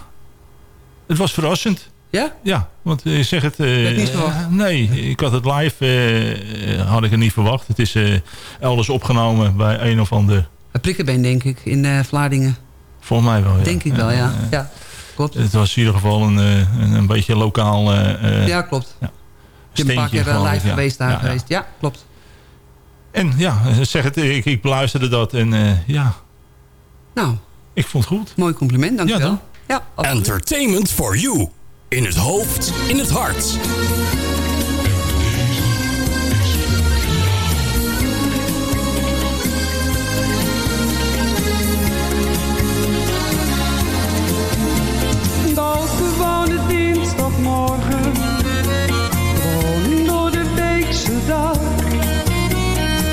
het was verrassend. Ja? Ja, want eh, ik zeg het... eh, Werd niet verwacht? eh, nee, ik had het live, eh, eh, had ik het niet verwacht. Het is eh, elders opgenomen bij een of ander... Het prikkenbeen, denk ik, in eh Vlaardingen. Volgens mij wel, ja. Denk ik wel, ja. Eh, ja. Klopt. Het was in ieder geval een, eh, een, een beetje lokaal... eh, eh, Ja, klopt. ja, Je bent een paar keer eh, gewoon, live ja. geweest daar Ja, geweest. Ja, klopt. En ja, zeg het, ik, ik beluisterde dat en eh, ja, Nou, ik vond het goed. mooi compliment, dankjewel. dan. Ja, absoluut. Entertainment for you. In het hoofd, in het hart. Doodgewone dinsdagmorgen, gewoon door de weekse dag.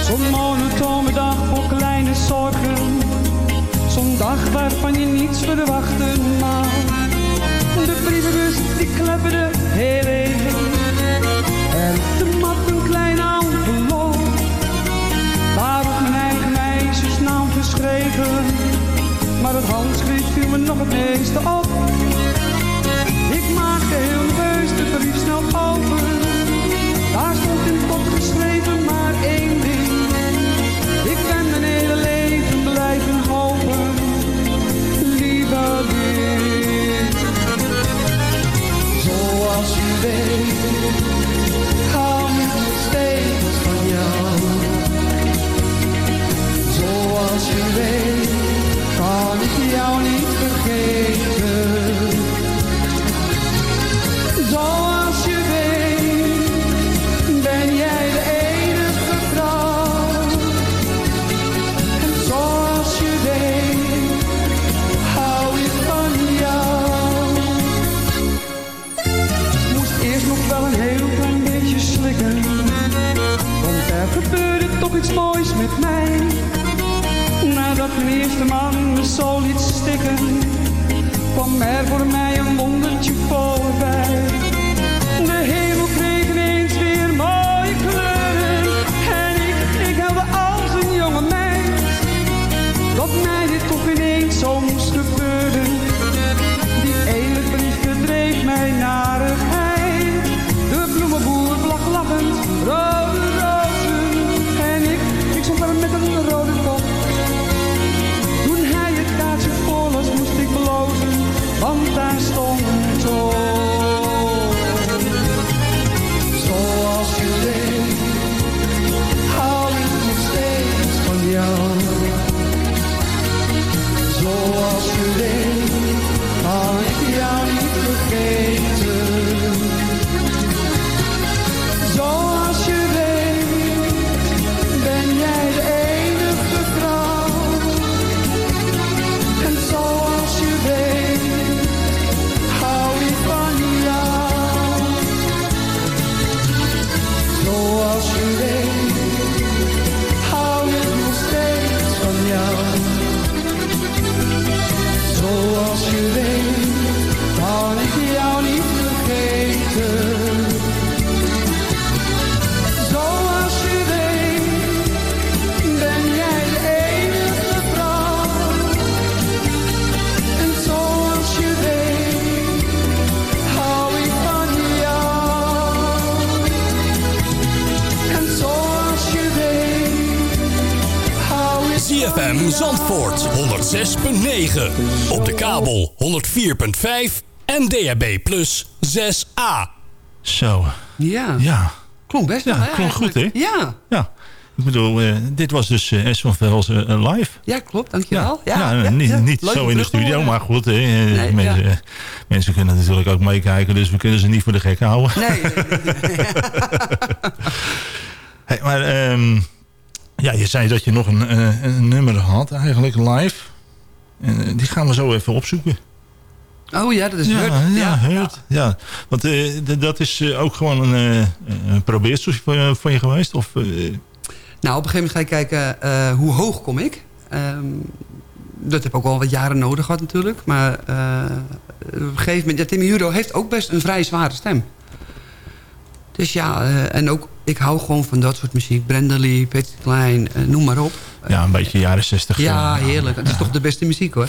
Zo'n monotone dag vol kleine zorgen, zo'n dag waarvan je niets verwachten mag. De brievenbus die klepperde heel even, en de mat een kleine envelop, waarop mijn meisjesnaam geschreven. Maar het handschrift viel me nog het meeste op. Ik maakte heel nerveus de brief snel open. Zoals u weet, kan ik jou niet vergeten. iets moois met mij. Nadat mijn eerste man me zo liet stikken Zandvoort 106.9. Op de kabel 104.5 en DHB Plus 6A. Zo. Ja. Ja. Klonk best wel, Ja, klonk goed, hè? Ja. Ja. Ik bedoel, eh, dit was dus uh, S van Velzen uh, live. Ja, klopt. Dankjewel. Ja, Ja, ja, ja, niet, ja. niet zo in de studio, maar goed. Hè, eh, Nee, mensen, ja. eh, mensen kunnen natuurlijk ook meekijken, dus we kunnen ze niet voor de gek houden. Nee, nee, nee, nee. Hey, maar ehm, ja, je zei dat je nog een, eh, een nummer had eigenlijk live. En, eh, die gaan we zo even opzoeken. Oh ja, dat is ja, Hurt. Ja, Hurt. Ja. Want eh, dat is ook gewoon een, een probeersel van, van je geweest? Of, Nou, op een gegeven moment ga ik kijken hoe hoog kom ik. Ehm, dat heb ook wel wat jaren nodig gehad natuurlijk. Maar op een gegeven moment... Ja, Timmy Judo heeft ook best een vrij zware stem. Dus ja, eh, en ook... Ik hou gewoon van dat soort muziek. Brenda Lee, Patsy Klein, eh, noem maar op. ja, een beetje jaren 60. Ja, eh, heerlijk. Het is toch de beste muziek hoor.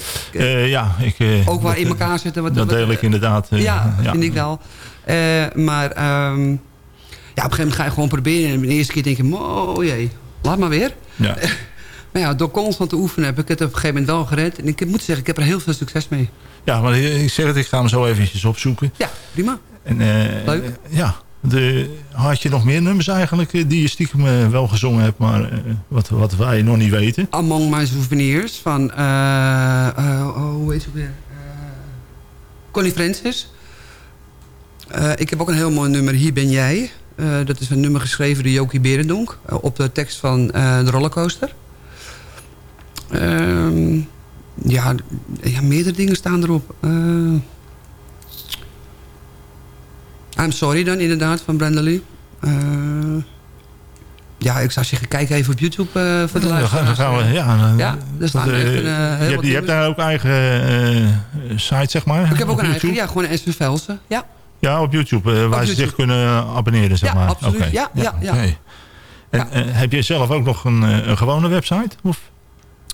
ja, ik, Ook waar dat, in elkaar zitten. Wat, Dat wat- deel ik inderdaad. eh, ja, vind ik wel. Maar ehm, ja, op een gegeven moment ga je gewoon proberen. En de eerste keer denk je, oh jee, laat maar weer. Ja. Maar ja, door constant te oefenen heb ik het op een gegeven moment wel gered. En ik moet zeggen, ik heb er heel veel succes mee. ja, maar ik zeg het, ik ga hem zo eventjes opzoeken. Ja, prima. En, Leuk. Ja, de, had je nog meer nummers eigenlijk eh, die je stiekem eh, wel gezongen hebt, maar eh, wat, wij nog niet weten? Among My Souvenirs van, oh, hoe heet ze weer? Connie Francis. Ik heb ook een heel mooi nummer, Hier ben jij. Dat is een nummer geschreven door Jokie Berendonk. op de tekst van de rollercoaster. Ehm, ja, ja, meerdere dingen staan erop. I'm Sorry dan inderdaad, van Brenda Lee. Eh, ja, ik zou zeggen, kijk even op YouTube eh, voor de luisteraars. dan gaan we, ja, dan- Ja, daar staan echt eh, een, heel je, hebt, je hebt daar ook eigen site, zeg maar? Ik heb ook op een eigen, ja, gewoon een SV Velsen. Ja, Ja, op YouTube, waar ze YouTube. zich kunnen abonneren, zeg Ja, maar. absoluut. Ja, ja, ja. En heb je zelf ook nog een, een gewone website? Of?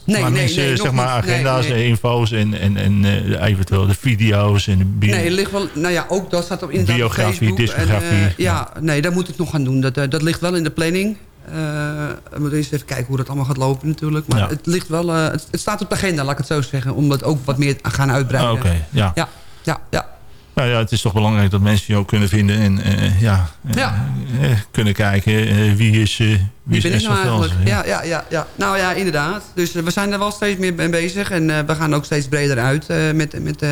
Nee, waar nee, mensen, nee. zeg maar, agenda's en info's en, en, en eh, eventueel de video's en de bio Nee, ligt wel, nou ja, ook dat staat op op Biografie, discografie, En, eh, ja. nee, dat moet ik nog gaan doen. Dat, eh, dat ligt wel in de planning. We moeten eens even kijken hoe dat allemaal gaat lopen natuurlijk. Maar Ja. het ligt wel, het, het staat op de agenda, laat ik het zo zeggen. Om dat ook wat meer te gaan uitbreiden. Ah, Oké, ja. Ja, ja, ja. Nou ja, het is toch belangrijk dat mensen je ook kunnen vinden en eh, ja, eh, Ja. eh, kunnen kijken wie is, wie Wie is nou eigenlijk? Ja, ja, ja, ja. Nou ja, inderdaad. Dus we zijn er wel steeds meer mee bezig. En we gaan ook steeds breder uit met, met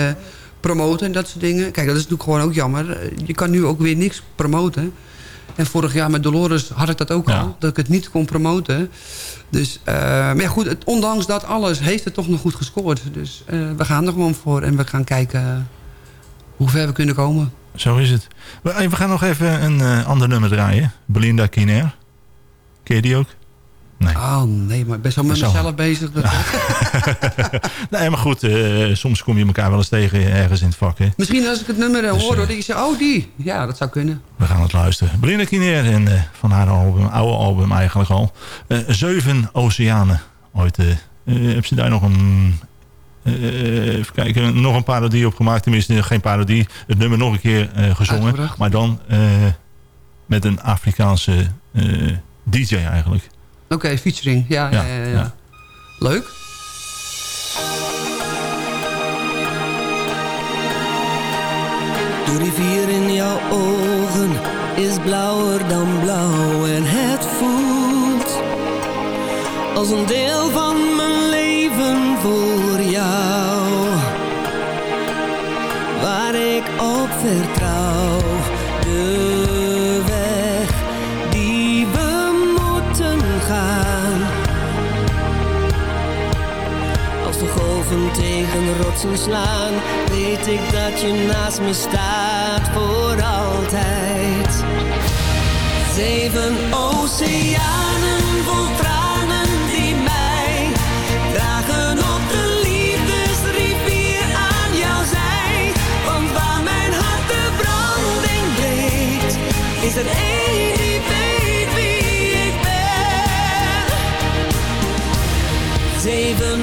promoten en dat soort dingen. Kijk, dat is natuurlijk gewoon ook jammer. Je kan nu ook weer niks promoten. En vorig jaar met Dolores had ik dat ook Ja. al. Dat ik het niet kon promoten. Dus, maar ja goed, het, ondanks dat alles heeft het toch nog goed gescoord. Dus we gaan er gewoon voor. En we gaan kijken hoe ver we kunnen komen. Zo is het. We, we gaan nog even een eh, ander nummer draaien. Belinda Kiner. Ken je die ook? Nee. Oh nee, maar ik ben zo met Zo. mezelf bezig. Dat, nee, maar goed, eh, soms kom je elkaar wel eens tegen ergens in het vak. Hè? Misschien als ik het nummer eh, Dus, hoor, dat je zegt, oh die. Ja, dat zou kunnen. We gaan het luisteren. Belinda Kiner en van haar album, oude album eigenlijk al. Zeven Oceanen. Ooit heb ze daar nog een... eh, even kijken, nog een parodie op gemaakt. Tenminste, geen parodie. Het nummer nog een keer eh, gezongen. Uitgebracht. Maar dan eh, met een Afrikaanse eh, DJ eigenlijk. Oké, featuring. Ja, ja, Ja, ja, ja. ja. Leuk. De rivier in jouw ogen is blauwer dan blauw en het voelt als een deel van mijn leven voor rotsen slaan, weet ik dat je naast me staat voor altijd. Zeven oceanen vol tranen die mij dragen op de liefdesrivier aan jouw zij. Want waar mijn hart de branding breekt, is er één weet wie ik ben. Zeven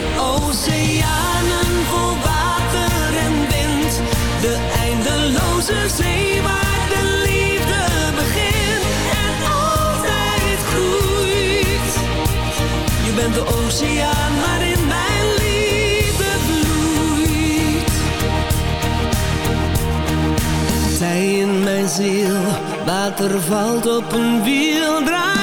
Zee waar de liefde begint en altijd groeit. Je bent de oceaan waarin mijn liefde broeit. Zij in mijn ziel: water valt op een wiel draai.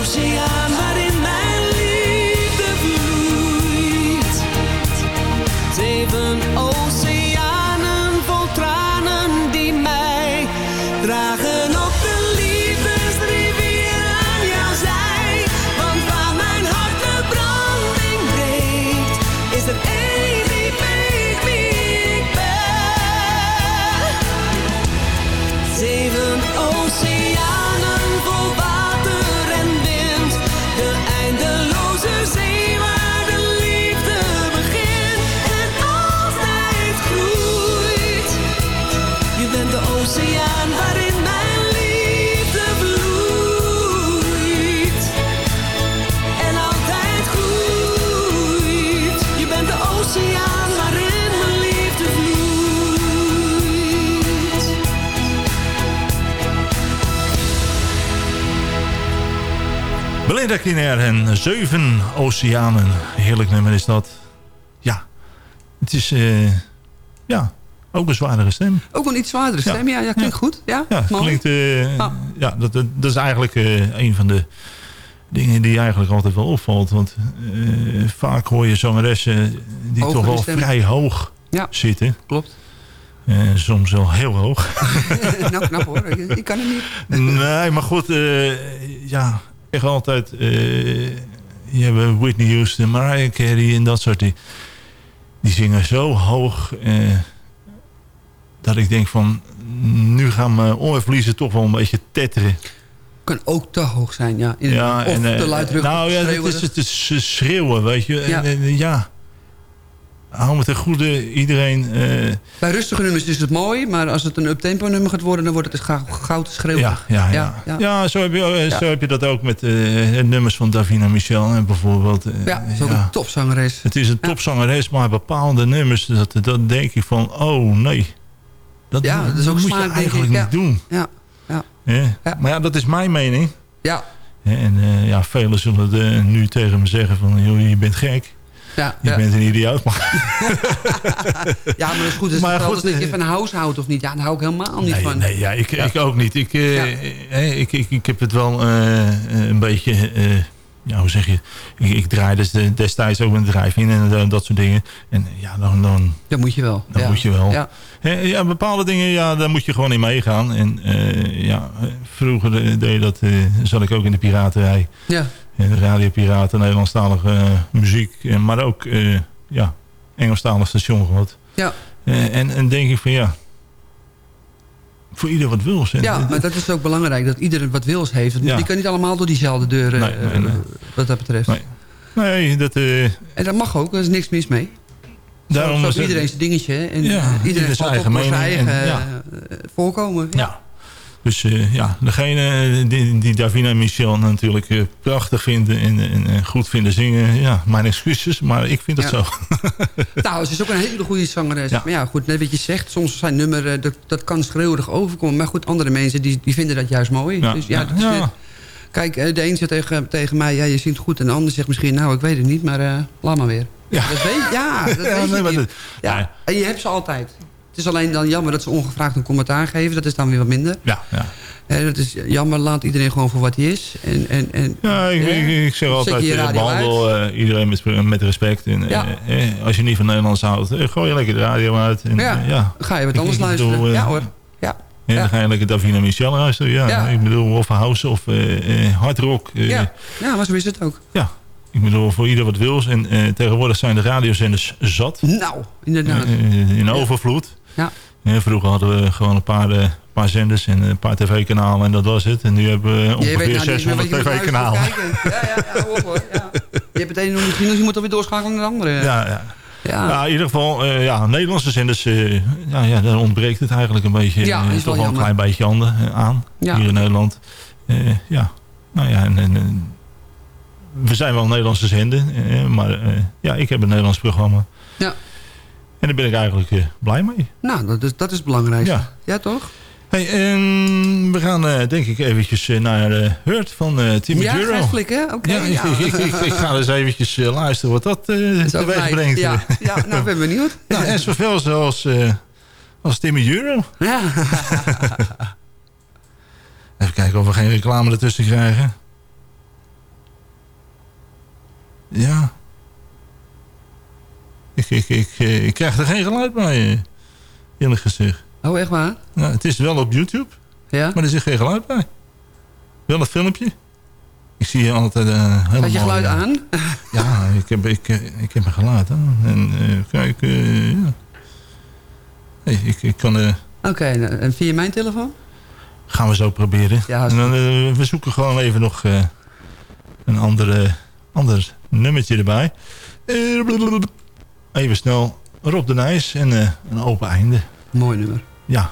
Oceaan Belinda Kinair en Zeven Oceanen. Heerlijk nummer is dat. Ja, het is eh, ja, ook een zwaardere stem. Ook een iets zwaardere stem, ja, ja, klinkt goed. Ja, Ja, klinkt, eh, Ja. ja, dat, dat, dat is eigenlijk eh, een van de dingen die eigenlijk altijd wel opvalt. Want vaak hoor je zangeressen die toch wel vrij hoog zitten. Klopt. Eh, soms wel heel hoog. nou, knap hoor. Ik, kan het niet. nee, maar goed, ja, echt altijd. eh, je hebt Whitney Houston, Mariah Carey en dat soort die, die zingen zo hoog eh, dat ik denk van nu gaan mijn oorvliezen toch wel een beetje tetteren. Kan ook te hoog zijn, ja. In- Ja, of en, eh, te luidruchtig Nou ja, het schreeuwen. is, het is eh, schreeuwen, weet je. Ja. En, en, ja. Hou me ten goede, iedereen. eh, Bij rustige nummers is het mooi, maar als het een uptempo nummer gaat worden... dan wordt het gauw te schreeuwen. ja, ja, ja. Ja, zo, heb je, eh, zo heb je dat ook met eh, nummers van Davina Michel en bijvoorbeeld. Ja, dat is ook een topzangeres. Het is een topzangeres, maar bepaalde nummers, dat, dat denk ik van, oh nee. Dat, Ja, dat is ook moet je eigenlijk ja. niet doen. Ja, ja. Maar ja, dat is mijn mening. Ja. En ja, velen zullen nu tegen me zeggen van, joh, je bent gek. Ja, Je ja. bent een idioot. Maar ja, maar dat is goed. Het is Maar goed, dat je eh, van house houdt of niet. Ja, daar hou ik helemaal niet nee, van. nee, ja, ik, Ja. ik ook niet. Ik, eh, eh, ik, ik, ik heb het wel een beetje... ja, hoe zeg je? Ik, ik draaide des- destijds ook een drive-in en eh, dat soort dingen. En ja, dan, dan, Dat moet je wel. dan ja. moet je wel. Ja. Ja, bepaalde dingen, ja, daar moet je gewoon in meegaan. En ja, vroeger deed dat, eh, zat ik ook in de piraterij. Ja. En de radiopiraten, Nederlandstalige eh, muziek. eh, maar ook, eh, ja, Engelstalig station gehad. Ja. Eh, en, en denk ik van, ja, voor ieder wat wil. Ja, maar dat is ook belangrijk. Dat iedereen wat wils heeft. Ja. Die kan niet allemaal door diezelfde deuren. Nee, nee, eh, nee. Wat dat betreft. Nee. Dat... eh, En dat mag ook. Er is niks mis mee. Daarom is iedereen zijn dingetje. En Ja, eh, ieder iedereen zijn eigen op zijn mening eigen en- eh, voorkomen. Ja. Dus eh, ja, degene die, die Davina en Michel natuurlijk eh, prachtig vinden en, en, en goed vinden zingen. Ja, mijn excuses, maar ik vind het Ja. zo. Nou, ze is ook een hele goede zangeres. Ja. Maar ja, goed, net wat je zegt. Soms zijn nummer, eh, dat, dat kan schreeuwerig overkomen. Maar goed, andere mensen die, die vinden dat juist mooi. Ja, Dus ja, dat is net- Kijk, eh, de een zegt tegen, tegen mij, ja, je zingt goed. En de ander zegt misschien, nou, ik weet het niet, maar eh, laat maar weer. Ja. Dat weet, ja, dat nee, je ja. En je hebt ze altijd. Het is alleen dan jammer dat ze ongevraagd een commentaar geven. Dat is dan weer wat minder. Ja, ja. Dat is jammer, laat iedereen gewoon voor wat hij is. En, en, en, Ja, ik, ik, ik zeg altijd, je eh, behandel uit. eh, iedereen met, met respect. En, Ja. eh, als je niet van Nederlands houdt, gooi je lekker de radio uit. En, Ja, ja. ga je wat anders ik bedoel, luisteren. ja hoor. Ja. Ja, dan ga je lekker Davina Michel luisteren. Ja, Ja. ik bedoel, of house of eh hard rock. Ja. ja, maar zo is het ook. ja, ik bedoel, voor ieder wat wil. En tegenwoordig zijn de radiozenders zat. Nou, inderdaad. In overvloed. Ja. Vroeger hadden we gewoon een paar, eh, paar zenders en een paar tv-kanalen en dat was het. En nu hebben we ongeveer nou niet eens meer wat 600 je moet luisteren of tv-kanalen. Ja, ja, ja, hoor, hoor. Ja. Je hebt het een nog niet gezien, dus je moet alweer doorschakelen naar de andere. Ja, ja. Ja. In ieder geval, eh, ja, Nederlandse zenders, eh, ja, ja, daar ontbreekt het eigenlijk een beetje. Ja, is toch wel een klein beetje ander, eh, aan, Ja. hier in Nederland. Ja, nou ja, en, we zijn wel Nederlandse zender, maar ja, ik heb een Nederlands programma. En daar ben ik eigenlijk eh, blij mee. Nou, dat is, dat is het belangrijkste. Ja. Ja, toch? Hey, en we gaan eh, denk ik eventjes eh, naar eh Hurt van eh Timmy ja, Juro. flikken? Ja, ja. Ik, ik, ik, ik ga eens eventjes eh, luisteren wat dat teweeg brengt. Ja, ja, nou, ik ben benieuwd. Nou, en zoveel zoals als Timmy Euro. Ja. Even kijken of we geen reclame ertussen krijgen. Ja. Ik, ik, ik, eh, ik krijg er geen geluid bij, eh, eerlijk gezegd. Oh, echt waar? Nou, het is wel op YouTube, Ja? maar er zit geen geluid bij. Wel een filmpje. Ik zie je altijd eh helemaal... Had je geluid ja. aan? Ja, ik heb, ik, ik heb mijn geluid aan. En kijk, ja. Hey, ik, ik kan... Oké, nou, en via mijn telefoon? Gaan we zo proberen. Ja, en dan, we zoeken gewoon even nog een andere, ander nummertje erbij. Even snel Rob de Nijs en eh, een open einde. Mooi nummer. Ja.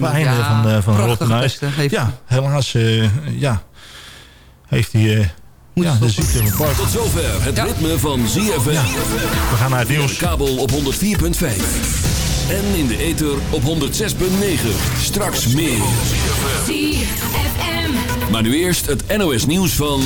Ja, van, eh, van Rotterdam. teksten heeft hij. Ja, helaas eh, ja, heeft hij eh, ja, de ziekte van Park. Tot zover het ritme van ZFM. We gaan naar het nieuws. Kabel op 104.5. En in de ether op 106.9. Straks meer. ZFM. Maar nu eerst het NOS nieuws van